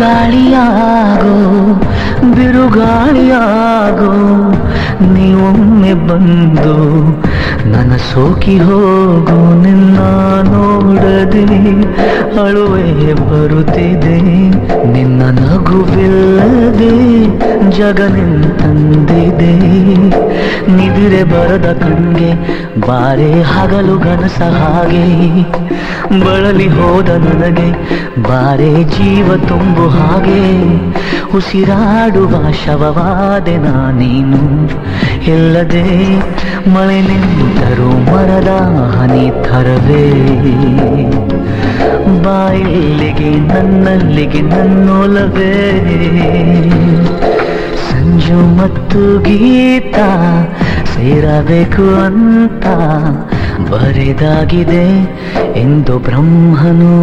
ಗಾಳಿಯಾಗೋ ಬಿರುಗಾಳಿಯಾಗೋ, ನೀವೊಮ್ಮೆ ಬಂದು ನನ್ನ ಸೋಕಿ ಹೋಗು, ನಿನ್ನ ನೋಡದೆ ಅಳುವೆ ಬರುತ್ತಿದೆ, ನಿನ್ನ ನಗುವಿಲ್ಲದೆ ಜಗನಿಂದ ತಂದಿದೆ. ನಿದಿರೆ ಬರದ ಕಣ್ಗೆ, ಬಾರೆ ಹಗಲು ಗನಸ ಹಾಗೆ. ಬಳಲಿ ಹೋದ ನನಗೆ, ಬಾರೆ ಜೀವ ತುಂಬು ಹಾಗೆ. ಉಸಿರಾಡುವ ಶವವಾದೆ ನಾನೇನು? ಇಲ್ಲದೆ ಮಳೆ ನಿಂತರೂ ಮರದ ಹನಿ ಥರವೇ. ಬಾಯಿಲ್ಲಿಗೆ, ನನ್ನಲ್ಲಿಗೆ ನನ್ನೋಲವೇ. ಮತ್ತು ಗೀತ ಸೇರಬೇಕು ಅಂತ ಬರೆದಾಗಿದೆ ಎಂದು ಬ್ರಹ್ಮನು.